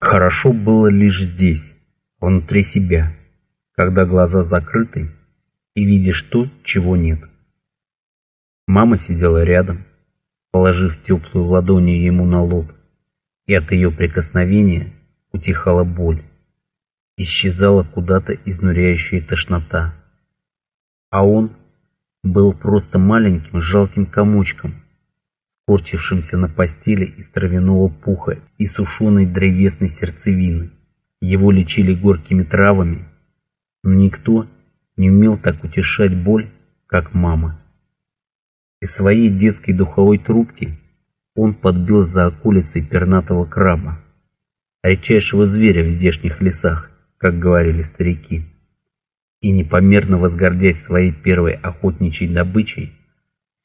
Хорошо было лишь здесь, внутри себя, когда глаза закрыты и видишь то, чего нет. Мама сидела рядом, положив теплую ладонью ему на лоб, и от ее прикосновения утихала боль. Исчезала куда-то изнуряющая тошнота. А он был просто маленьким жалким комочком, корчившимся на постели из травяного пуха и сушеной древесной сердцевины. Его лечили горькими травами, но никто не умел так утешать боль, как мама. Из своей детской духовой трубки он подбил за околицей пернатого краба, редчайшего зверя в здешних лесах, как говорили старики. И непомерно возгордясь своей первой охотничьей добычей,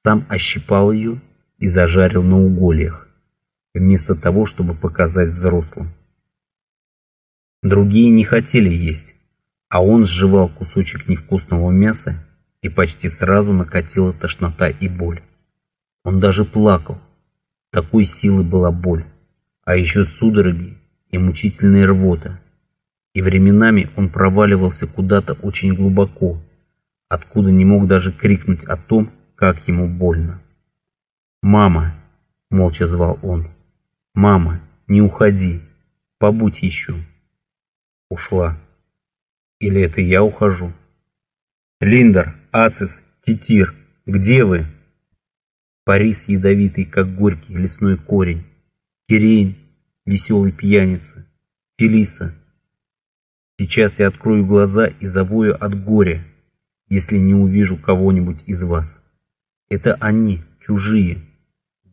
сам ощипал ее и зажарил на угольях, вместо того, чтобы показать взрослым. Другие не хотели есть, а он сживал кусочек невкусного мяса и почти сразу накатила тошнота и боль. Он даже плакал. Такой силы была боль. А еще судороги и мучительная рвота. И временами он проваливался куда-то очень глубоко, откуда не мог даже крикнуть о том, как ему больно. «Мама!» — молча звал он. «Мама, не уходи! Побудь еще!» Ушла. Или это я ухожу? Линдер, Ацис, Титир, где вы? Парис ядовитый, как горький лесной корень. Кирейн, веселый пьяница. Фелиса. Сейчас я открою глаза и завою от горя, если не увижу кого-нибудь из вас. Это они, чужие,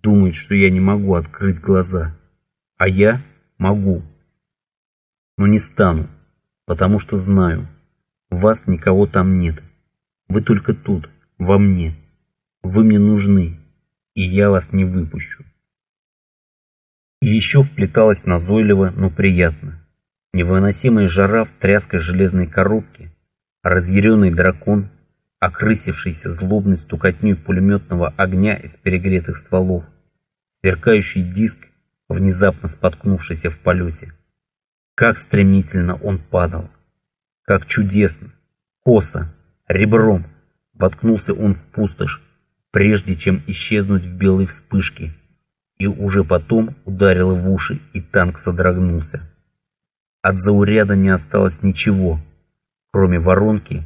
думают, что я не могу открыть глаза, а я могу. Но не стану, потому что знаю, вас никого там нет. Вы только тут, во мне. Вы мне нужны, и я вас не выпущу. И еще вплеталась назойливо, но приятно. Невыносимая жара в тряской железной коробке, разъяренный дракон, окрысившийся злобной стукотней пулеметного огня из перегретых стволов, сверкающий диск, внезапно споткнувшийся в полете. Как стремительно он падал! Как чудесно! Косо! Ребром воткнулся он в пустошь, прежде чем исчезнуть в белой вспышке, и уже потом ударило в уши, и танк содрогнулся. От зауряда не осталось ничего, кроме воронки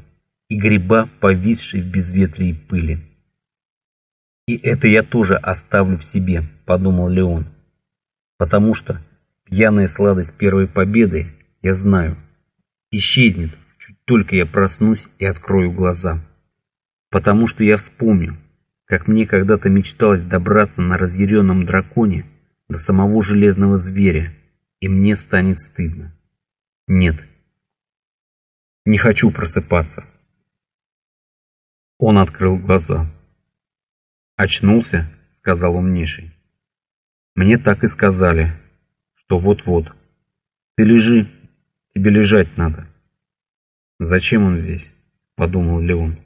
и гриба, повисшей в безветрии пыли. «И это я тоже оставлю в себе», — подумал Леон, «потому что пьяная сладость первой победы, я знаю, исчезнет, чуть только я проснусь и открою глаза. Потому что я вспомню, как мне когда-то мечталось добраться на разъяренном драконе до самого железного зверя, и мне станет стыдно. Нет, не хочу просыпаться. Он открыл глаза. «Очнулся?» — сказал умнейший. «Мне так и сказали, что вот-вот. Ты лежи, тебе лежать надо». «Зачем он здесь?» — подумал Леон.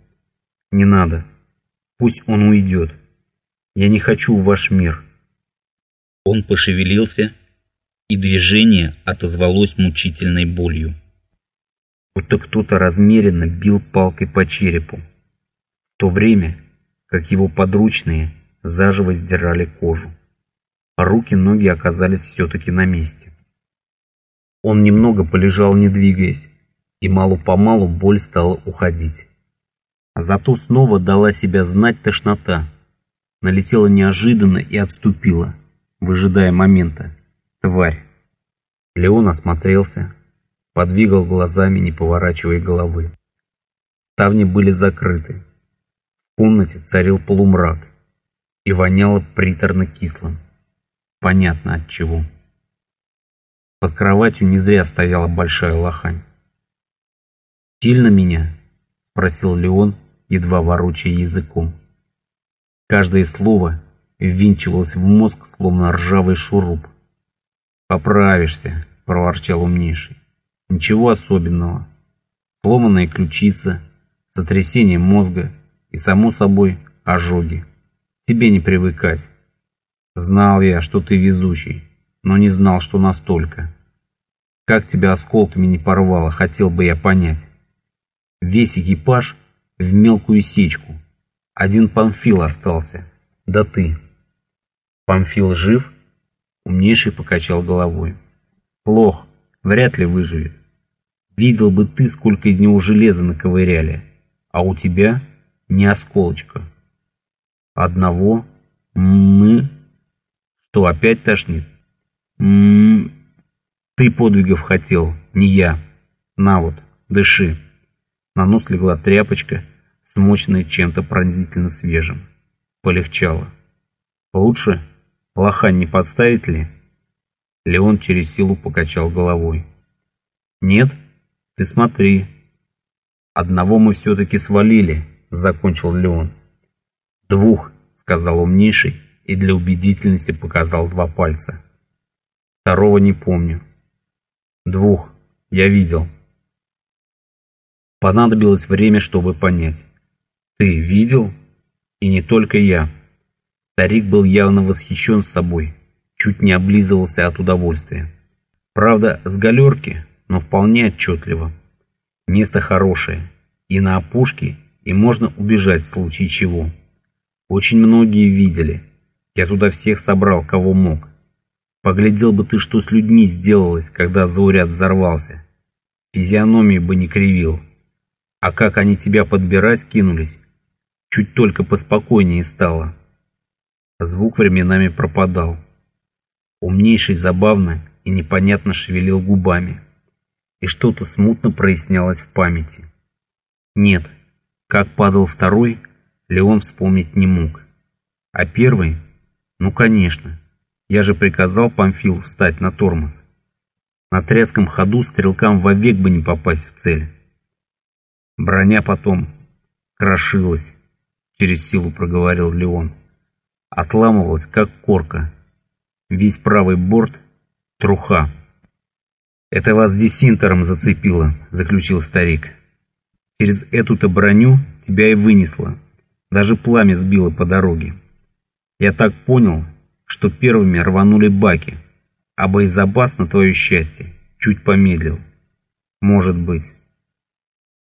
«Не надо. Пусть он уйдет. Я не хочу в ваш мир». Он пошевелился, и движение отозвалось мучительной болью. Будто кто-то размеренно бил палкой по черепу, в то время как его подручные заживо сдирали кожу. Руки-ноги оказались все-таки на месте. Он немного полежал, не двигаясь, и мало-помалу боль стала уходить. Зато снова дала себя знать тошнота. Налетела неожиданно и отступила, выжидая момента. Тварь. Леон осмотрелся, подвигал глазами, не поворачивая головы. Ставни были закрыты. В комнате царил полумрак и воняло приторно-кислым. Понятно от чего. Под кроватью не зря стояла большая лохань. «Сильно меня?» — спросил Леон, едва ворочая языком. Каждое слово ввинчивалось в мозг, словно ржавый шуруп. «Поправишься», — проворчал умнейший. «Ничего особенного. Сломанная ключица, сотрясение мозга и, само собой, ожоги. Тебе не привыкать. Знал я, что ты везучий, но не знал, что настолько. Как тебя осколками не порвало, хотел бы я понять. Весь экипаж в мелкую сечку. Один Памфил остался. Да ты. Памфил жив? Умнейший покачал головой. Плох, вряд ли выживет. Видел бы ты, сколько из него железа наковыряли. А у тебя не осколочка. Одного мы... Что, опять тошнит? М ты подвигов хотел, не я. На вот, дыши. На нос легла тряпочка, смоченная чем-то пронзительно свежим. Полегчало. Лучше? Лоха не подставить ли? Леон через силу покачал головой. Нет? Ты смотри. Одного мы все-таки свалили, закончил Леон. Двух, сказал умнейший и для убедительности показал два пальца. Второго не помню. Двух. Я видел. Понадобилось время, чтобы понять. Ты видел? И не только я. Старик был явно восхищен собой, чуть не облизывался от удовольствия. Правда, с галерки, но вполне отчетливо. Место хорошее, и на опушке, и можно убежать в случае чего. Очень многие видели. Я туда всех собрал, кого мог. Поглядел бы ты, что с людьми сделалось, когда зауряд взорвался. Физиономию бы не кривил. А как они тебя подбирать кинулись, чуть только поспокойнее стало. Звук временами пропадал. Умнейший забавно и непонятно шевелил губами. И что-то смутно прояснялось в памяти. Нет, как падал второй, Леон вспомнить не мог. А первый? Ну, конечно. Я же приказал Памфилу встать на тормоз. На треском ходу стрелкам вовек бы не попасть в цель. Броня потом крошилась, через силу проговорил Леон. Отламывалась, как корка. Весь правый борт — труха. «Это вас десинтером зацепило», — заключил старик. «Через эту-то броню тебя и вынесло. Даже пламя сбило по дороге. Я так понял, что первыми рванули баки, а боезапас, на твое счастье, чуть помедлил. Может быть.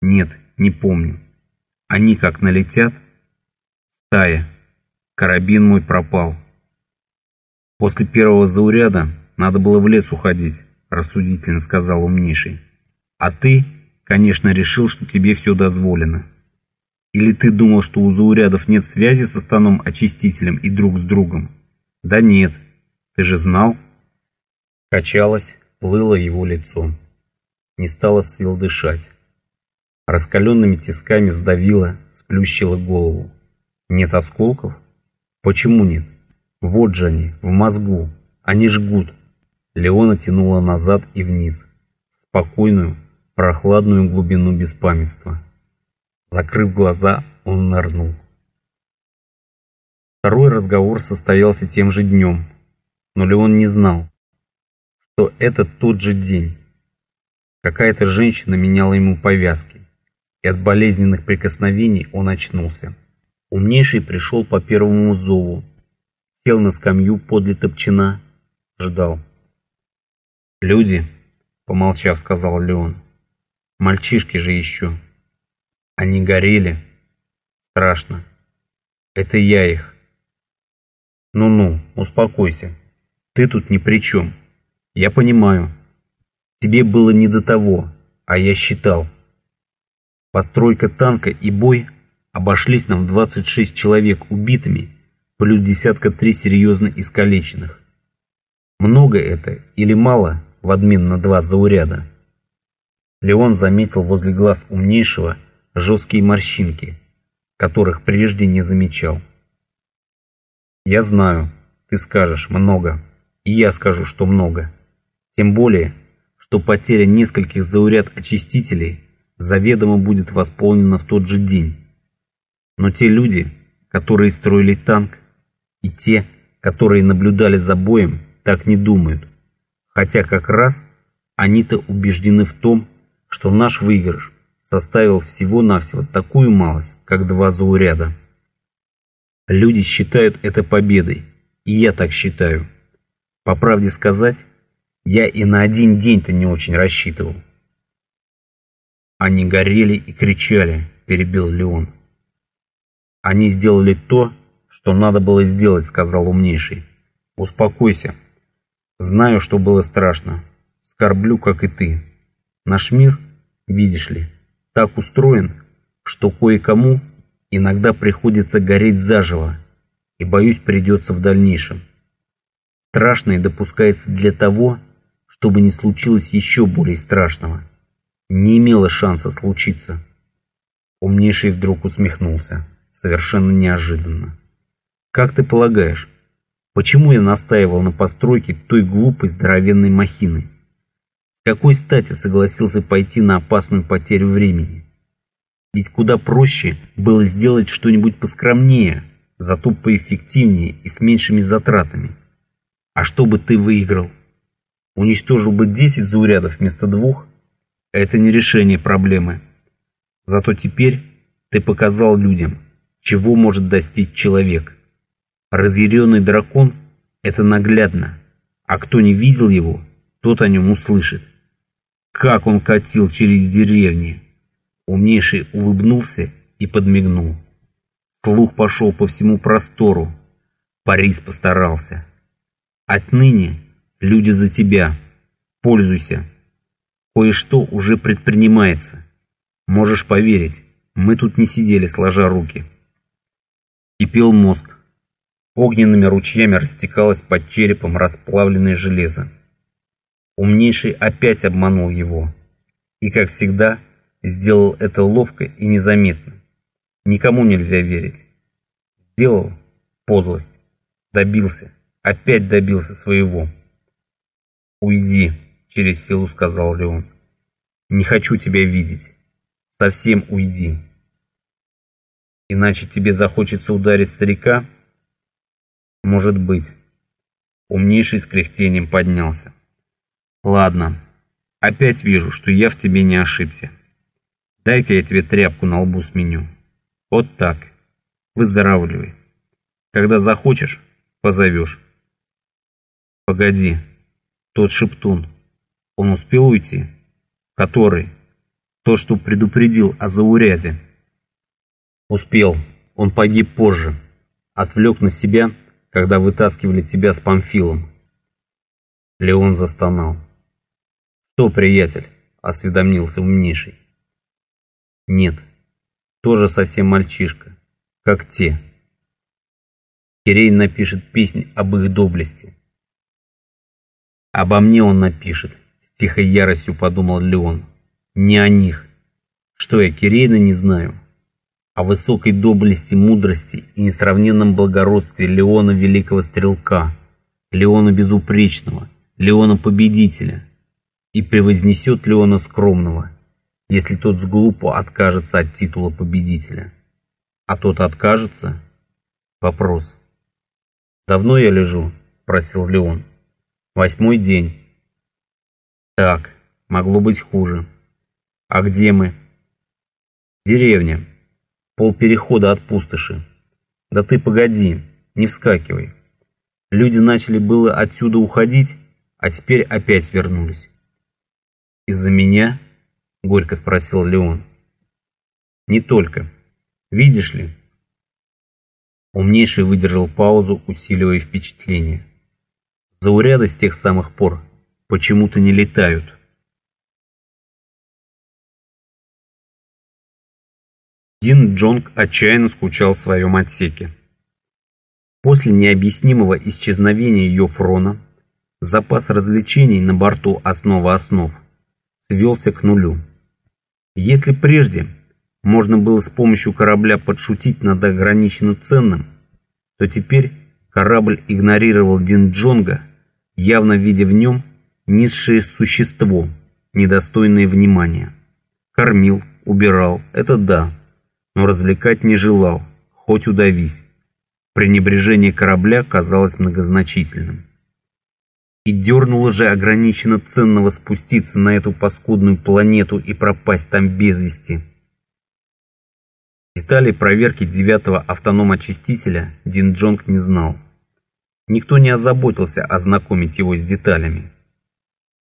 Нет, не помню. Они как налетят. Стая. Карабин мой пропал. После первого зауряда надо было в лес уходить, рассудительно сказал умнейший. А ты, конечно, решил, что тебе все дозволено. Или ты думал, что у заурядов нет связи со станом-очистителем и друг с другом? Да нет, ты же знал. Качалось, плыло его лицо. Не стало сил дышать. Раскаленными тисками сдавило, сплющило голову. Нет осколков? Почему нет? Вот же они, в мозгу. Они жгут. Леона тянула назад и вниз. В спокойную, прохладную глубину беспамятства. Закрыв глаза, он нырнул. Второй разговор состоялся тем же днем, но Леон не знал, что это тот же день. Какая-то женщина меняла ему повязки, и от болезненных прикосновений он очнулся. Умнейший пришел по первому зову, сел на скамью подле топчина, ждал. «Люди», — помолчав, сказал Леон, — «мальчишки же еще. Они горели. Страшно. Это я их. Ну-ну, успокойся. Ты тут ни при чем. Я понимаю. Тебе было не до того, а я считал. Постройка танка и бой обошлись нам в 26 человек убитыми, плюс десятка три серьезно искалеченных. Много это или мало в админ на два зауряда? Леон заметил возле глаз умнейшего жесткие морщинки, которых прежде не замечал. Я знаю, ты скажешь много, и я скажу, что много. Тем более, что потеря нескольких зауряд очистителей заведомо будет восполнена в тот же день. Но те люди, которые строили танк, и те, которые наблюдали за боем, так не думают. Хотя как раз они-то убеждены в том, что наш выигрыш составил всего-навсего такую малость, как два зауряда. Люди считают это победой, и я так считаю. По правде сказать, Я и на один день-то не очень рассчитывал. Они горели и кричали, перебил Леон. Они сделали то, что надо было сделать, сказал умнейший. Успокойся. Знаю, что было страшно. Скорблю, как и ты. Наш мир, видишь ли, так устроен, что кое-кому иногда приходится гореть заживо, и, боюсь, придется в дальнейшем. Страшное допускается для того, чтобы не случилось еще более страшного. Не имело шанса случиться. Умнейший вдруг усмехнулся, совершенно неожиданно. «Как ты полагаешь, почему я настаивал на постройке той глупой здоровенной махины? Какой стати согласился пойти на опасную потерю времени? Ведь куда проще было сделать что-нибудь поскромнее, зато поэффективнее и с меньшими затратами. А что бы ты выиграл? Уничтожил бы 10 заурядов вместо двух? Это не решение проблемы. Зато теперь ты показал людям, чего может достичь человек. Разъяренный дракон – это наглядно, а кто не видел его, тот о нем услышит. Как он катил через деревни! Умнейший улыбнулся и подмигнул. Флух пошел по всему простору. Парис постарался. Отныне люди за тебя. Пользуйся. Кое-что уже предпринимается. Можешь поверить, мы тут не сидели сложа руки. Кипел мозг. Огненными ручьями растекалось под черепом расплавленное железо. Умнейший опять обманул его. И, как всегда, сделал это ловко и незаметно. Никому нельзя верить. Сделал подлость. Добился. Опять добился своего. «Уйди», — через силу сказал Леон. «Не хочу тебя видеть. Совсем уйди. Иначе тебе захочется ударить старика?» «Может быть». Умнейший с кряхтением поднялся. «Ладно. Опять вижу, что я в тебе не ошибся. Дай-ка я тебе тряпку на лбу сменю. Вот так. Выздоравливай. Когда захочешь, позовешь». Погоди, тот шептун, он успел уйти? Который? Тот, что предупредил о зауряде. Успел, он погиб позже. Отвлек на себя, когда вытаскивали тебя с Памфилом. Леон застонал. «Что, приятель?» — осведомился умнейший. «Нет, тоже совсем мальчишка, как те». Кирейн напишет песнь об их доблести. Обо мне он напишет, с тихой яростью подумал Леон. Не о них. Что я, Кирейна, не знаю. О высокой доблести, мудрости и несравненном благородстве Леона Великого Стрелка, Леона Безупречного, Леона Победителя. И превознесет Леона Скромного, если тот с глупо откажется от титула победителя. А тот откажется? Вопрос. «Давно я лежу?» – спросил Леон. Восьмой день. Так, могло быть хуже. А где мы? Деревня. Пол перехода от пустоши. Да ты погоди, не вскакивай. Люди начали было отсюда уходить, а теперь опять вернулись. Из-за меня? Горько спросил Леон. Не только. Видишь ли? Умнейший выдержал паузу, усиливая впечатление. Зауряды с тех самых пор почему-то не летают. Дин Джонг отчаянно скучал в своем отсеке. После необъяснимого исчезновения Йофрона запас развлечений на борту основа основ свелся к нулю. Если прежде можно было с помощью корабля подшутить над ограниченно ценным, то теперь корабль игнорировал Дин Джонга явно видя в нем низшее существо, недостойное внимания. Кормил, убирал, это да, но развлекать не желал, хоть удавись. Пренебрежение корабля казалось многозначительным. И дернуло же ограниченно ценного спуститься на эту паскудную планету и пропасть там без вести. Деталей проверки девятого автоном-очистителя Дин Джонг не знал. Никто не озаботился ознакомить его с деталями.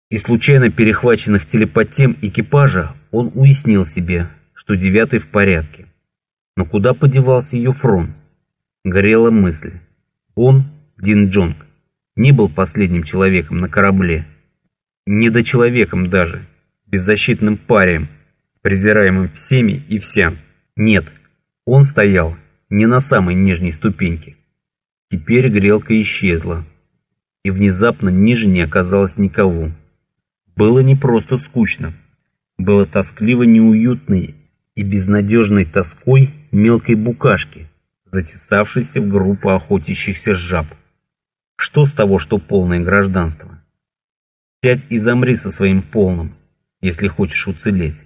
Из случайно перехваченных телепатем экипажа он уяснил себе, что девятый в порядке. Но куда подевался ее фрон? Горела мысль. Он, Дин Джонг, не был последним человеком на корабле. Недочеловеком даже, беззащитным парием, презираемым всеми и вся. Нет, он стоял не на самой нижней ступеньке. Теперь грелка исчезла, и внезапно ниже не оказалось никого. Было не просто скучно, было тоскливо неуютной и безнадежной тоской мелкой букашки, затесавшейся в группу охотящихся жаб. Что с того, что полное гражданство? Сядь и замри со своим полным, если хочешь уцелеть.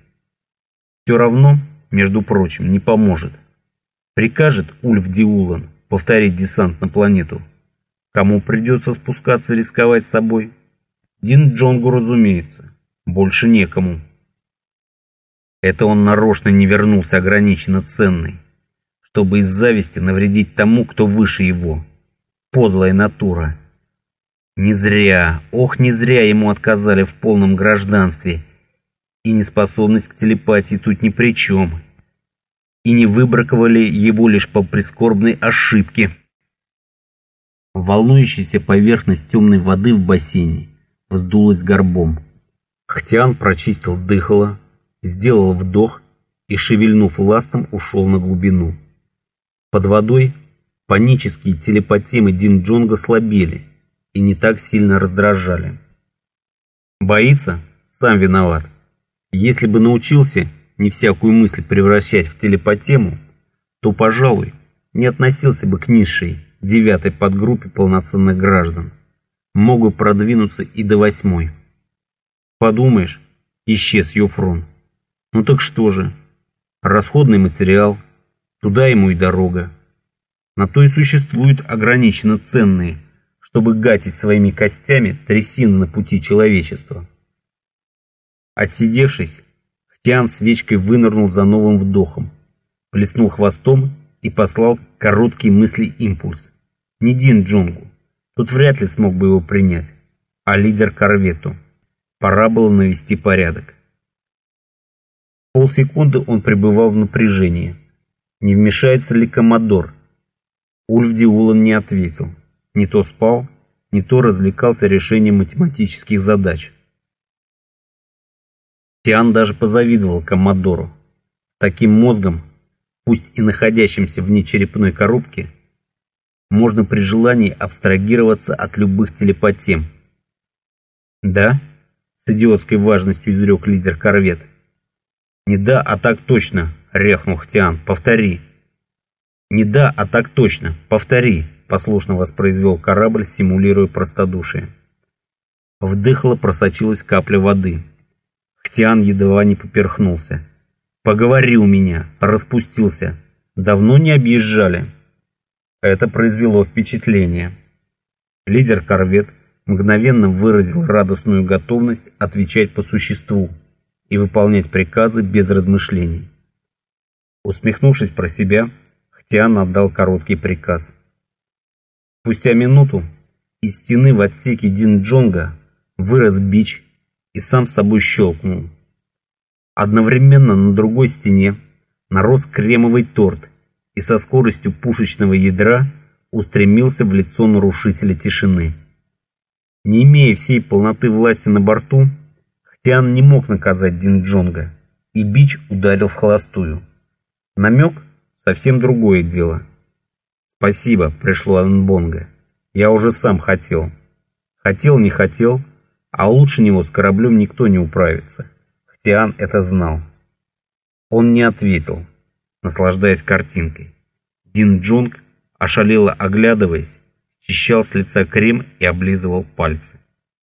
Все равно, между прочим, не поможет. Прикажет Ульф Диулан повторить десант на планету. Кому придется спускаться рисковать собой? Дин Джонгу, разумеется. Больше некому. Это он нарочно не вернулся ограниченно ценный, чтобы из зависти навредить тому, кто выше его. Подлая натура. Не зря, ох, не зря ему отказали в полном гражданстве. И неспособность к телепатии тут ни при чем и не выбраковали его лишь по прискорбной ошибке. Волнующаяся поверхность темной воды в бассейне вздулась горбом. Хтиан прочистил дыхало, сделал вдох и, шевельнув ластом, ушел на глубину. Под водой панические телепатемы Дин Джонга слабели и не так сильно раздражали. Боится? Сам виноват. Если бы научился, не всякую мысль превращать в телепатему, то, пожалуй, не относился бы к низшей, девятой подгруппе полноценных граждан. Мог бы продвинуться и до восьмой. Подумаешь, исчез Йофрон. Ну так что же? Расходный материал, туда ему и дорога. На то и существуют ограниченно ценные, чтобы гатить своими костями трясины на пути человечества. Отсидевшись, Тиан свечкой вынырнул за новым вдохом, плеснул хвостом и послал короткий мысли импульс. Не Дин Джонгу, тут вряд ли смог бы его принять, а лидер корвету. Пора было навести порядок. Полсекунды он пребывал в напряжении. Не вмешается ли Коммодор? Ульф Диулан не ответил. Не то спал, не то развлекался решением математических задач. Тиан даже позавидовал Коммодору. Таким мозгом, пусть и находящимся вне черепной коробки, можно при желании абстрагироваться от любых телепатем. «Да?» — с идиотской важностью изрек лидер корвет. «Не да, а так точно!» — рявкнул Хтиан. «Повтори!» «Не да, а так точно! Повтори!» — послушно воспроизвел корабль, симулируя простодушие. В дыхало просочилась капля воды. Хтиан едва не поперхнулся. «Поговори у меня!» Распустился. «Давно не объезжали?» Это произвело впечатление. Лидер корвет мгновенно выразил радостную готовность отвечать по существу и выполнять приказы без размышлений. Усмехнувшись про себя, Хтиан отдал короткий приказ. Спустя минуту из стены в отсеке Динджонга вырос бич и сам собой щелкнул. Одновременно на другой стене нарос кремовый торт и со скоростью пушечного ядра устремился в лицо нарушителя тишины. Не имея всей полноты власти на борту, Хтиан не мог наказать Динджонга, и бич ударил в холостую. Намек — совсем другое дело. «Спасибо», — пришло Анбонга. «Я уже сам хотел». Хотел, не хотел — а лучше него с кораблем никто не управится. Хтиан это знал. Он не ответил, наслаждаясь картинкой. Дин Джунг, ошалело оглядываясь, счищал с лица крем и облизывал пальцы.